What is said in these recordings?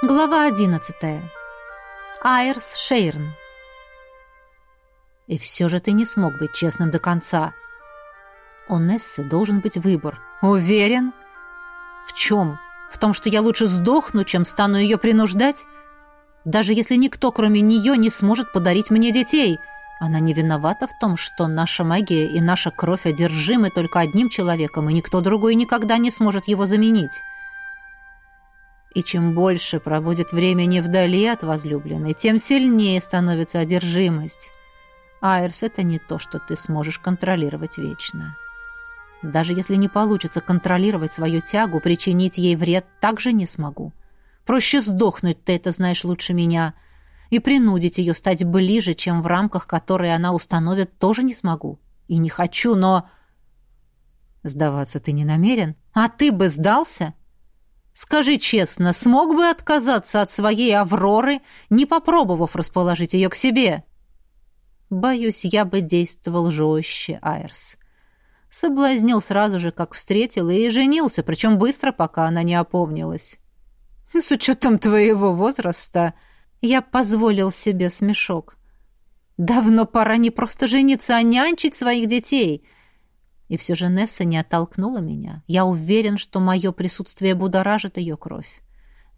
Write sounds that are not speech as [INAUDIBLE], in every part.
Глава одиннадцатая. Айрс Шейрн. И все же ты не смог быть честным до конца. У Нессы должен быть выбор. Уверен? В чем? В том, что я лучше сдохну, чем стану ее принуждать? Даже если никто, кроме нее, не сможет подарить мне детей. Она не виновата в том, что наша магия и наша кровь одержимы только одним человеком, и никто другой никогда не сможет его заменить. И чем больше проводит времени вдали от возлюбленной, тем сильнее становится одержимость. Айрс — это не то, что ты сможешь контролировать вечно. Даже если не получится контролировать свою тягу, причинить ей вред также не смогу. Проще сдохнуть, ты это знаешь лучше меня. И принудить ее стать ближе, чем в рамках которой она установит, тоже не смогу. И не хочу, но... Сдаваться ты не намерен? А ты бы сдался? Скажи честно, смог бы отказаться от своей Авроры, не попробовав расположить ее к себе? Боюсь, я бы действовал жестче, Айрс. Соблазнил сразу же, как встретил, и женился, причем быстро, пока она не опомнилась. С учетом твоего возраста я позволил себе смешок. Давно пора не просто жениться, а нянчить своих детей. И все же Несса не оттолкнула меня. Я уверен, что мое присутствие будоражит ее кровь.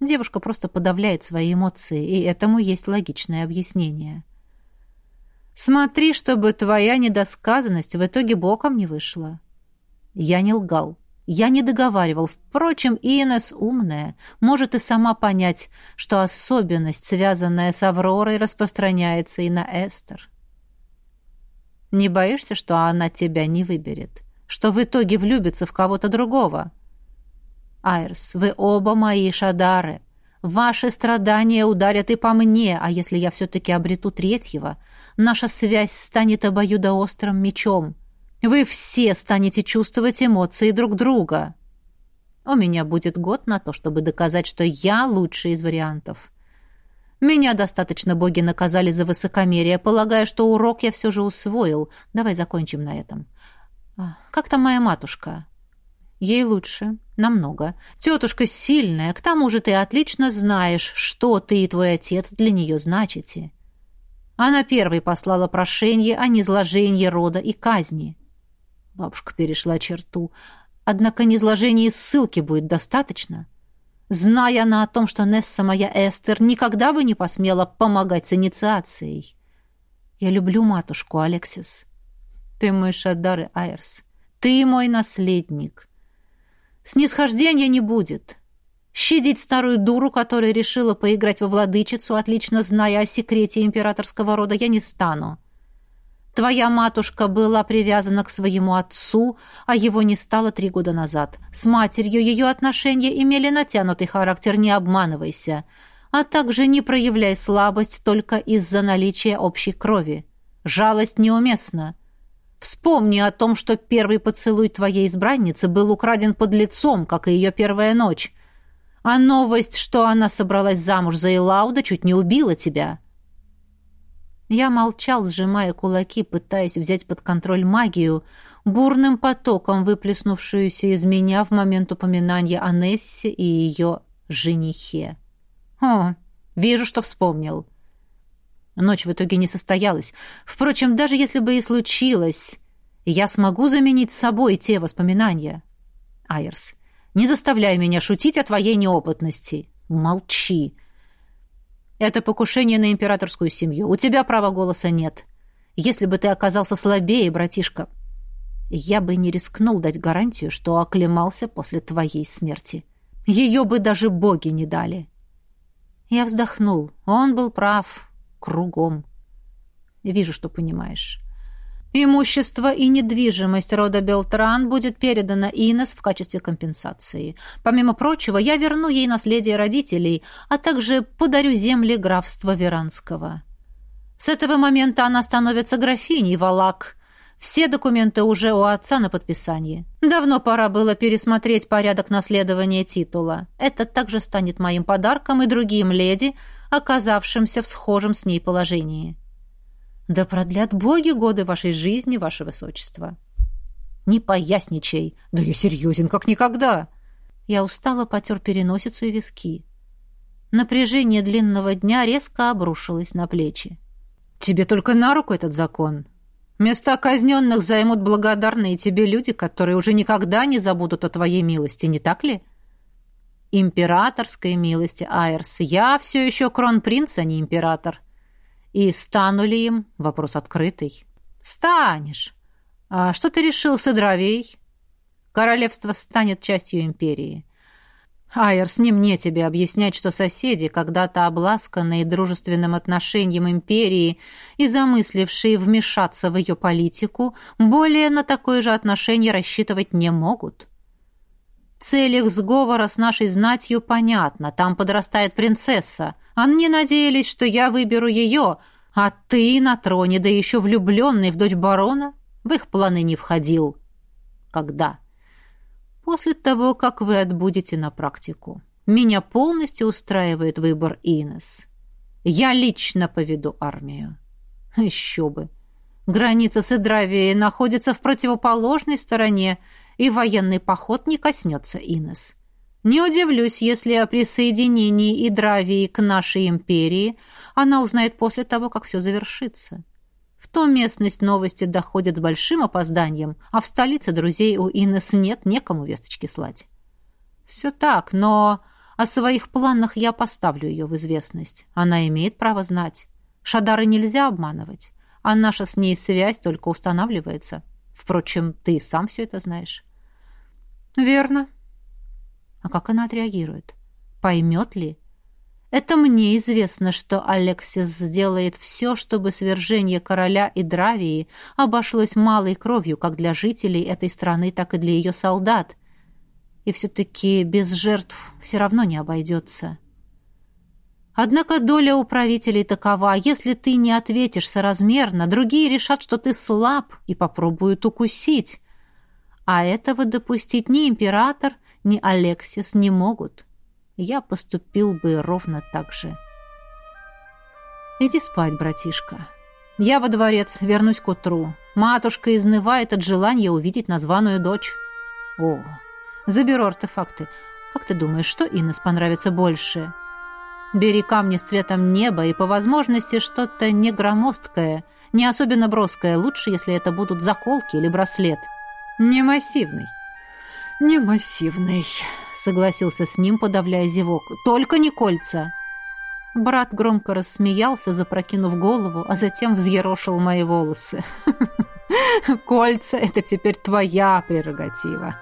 Девушка просто подавляет свои эмоции, и этому есть логичное объяснение. Смотри, чтобы твоя недосказанность в итоге боком не вышла. Я не лгал. Я не договаривал. Впрочем, Инес умная, может и сама понять, что особенность, связанная с Авророй, распространяется и на Эстер. Не боишься, что она тебя не выберет? Что в итоге влюбится в кого-то другого? Айрс, вы оба мои шадары. Ваши страдания ударят и по мне, а если я все-таки обрету третьего, наша связь станет обоюдоострым мечом. Вы все станете чувствовать эмоции друг друга. У меня будет год на то, чтобы доказать, что я лучший из вариантов. Меня достаточно боги наказали за высокомерие, полагая, что урок я все же усвоил. Давай закончим на этом. А, как там моя матушка? Ей лучше, намного. Тетушка сильная, к тому же ты отлично знаешь, что ты и твой отец для нее значите. Она первой послала прошение о низложении рода и казни. Бабушка перешла черту. Однако низложения и ссылки будет достаточно. Зная она о том, что Несса моя Эстер никогда бы не посмела помогать с инициацией. Я люблю матушку, Алексис. Ты мой Шадар Айрс. Ты мой наследник. Снисхождения не будет. Щадить старую дуру, которая решила поиграть во владычицу, отлично зная о секрете императорского рода, я не стану. Твоя матушка была привязана к своему отцу, а его не стало три года назад. С матерью ее отношения имели натянутый характер, не обманывайся. А также не проявляй слабость только из-за наличия общей крови. Жалость неуместна. Вспомни о том, что первый поцелуй твоей избранницы был украден под лицом, как и ее первая ночь. А новость, что она собралась замуж за Элауда, чуть не убила тебя. Я молчал, сжимая кулаки, пытаясь взять под контроль магию, бурным потоком выплеснувшуюся из меня в момент упоминания о Нессе и ее женихе. О, вижу, что вспомнил. Ночь в итоге не состоялась. Впрочем, даже если бы и случилось, я смогу заменить собой те воспоминания. Айрс, не заставляй меня шутить о твоей неопытности. Молчи. Это покушение на императорскую семью. У тебя права голоса нет. Если бы ты оказался слабее, братишка, я бы не рискнул дать гарантию, что оклемался после твоей смерти. Ее бы даже боги не дали. Я вздохнул. Он был прав. Кругом. Вижу, что понимаешь. Имущество и недвижимость рода Белтран будет передано Инес в качестве компенсации. Помимо прочего, я верну ей наследие родителей, а также подарю земли графства Веранского. С этого момента она становится графиней Валак. Все документы уже у отца на подписании. Давно пора было пересмотреть порядок наследования титула. Это также станет моим подарком и другим леди, оказавшимся в схожем с ней положении. Да продлят боги годы вашей жизни, ваше высочество. Не поясничай. Да я серьезен, как никогда. Я устало потер переносицу и виски. Напряжение длинного дня резко обрушилось на плечи. «Тебе только на руку этот закон. Места казненных займут благодарные тебе люди, которые уже никогда не забудут о твоей милости, не так ли?» «Императорской милости, Айрс. Я все еще кронпринц, а не император. И стану ли им? Вопрос открытый. Станешь. А что ты решил с Эдравей? Королевство станет частью империи. Айерс, не мне тебе объяснять, что соседи, когда-то обласканные дружественным отношением империи и замыслившие вмешаться в ее политику, более на такое же отношение рассчитывать не могут. Цель их сговора с нашей знатью понятна. Там подрастает принцесса. Они надеялись, что я выберу ее, а ты на троне, да еще влюбленный в дочь барона, в их планы не входил. Когда? После того, как вы отбудете на практику. Меня полностью устраивает выбор Инес. Я лично поведу армию. Еще бы. Граница с Эдравией находится в противоположной стороне, и военный поход не коснется Инес. Не удивлюсь, если о присоединении Идравии к нашей империи она узнает после того, как все завершится. В ту местность новости доходят с большим опозданием, а в столице друзей у Инес нет некому весточки слать. Все так, но о своих планах я поставлю ее в известность. Она имеет право знать. Шадары нельзя обманывать, а наша с ней связь только устанавливается. Впрочем, ты сам все это знаешь. «Верно». А как она отреагирует? Поймет ли? Это мне известно, что Алексис сделает все, чтобы свержение короля и Дравии обошлось малой кровью как для жителей этой страны, так и для ее солдат. И все-таки без жертв все равно не обойдется. Однако доля у правителей такова, если ты не ответишь соразмерно, другие решат, что ты слаб и попробуют укусить. А этого допустить ни император, ни Алексис не могут. Я поступил бы ровно так же. Иди спать, братишка. Я во дворец, вернусь к утру. Матушка изнывает от желания увидеть названную дочь. О, заберу артефакты. Как ты думаешь, что Инес понравится больше? Бери камни с цветом неба и по возможности что-то не громоздкое, не особенно броское. Лучше, если это будут заколки или браслет. — «Не массивный». «Не массивный», — согласился с ним, подавляя зевок. «Только не кольца». Брат громко рассмеялся, запрокинув голову, а затем взъерошил мои волосы. [LAUGHS] «Кольца — это теперь твоя прерогатива».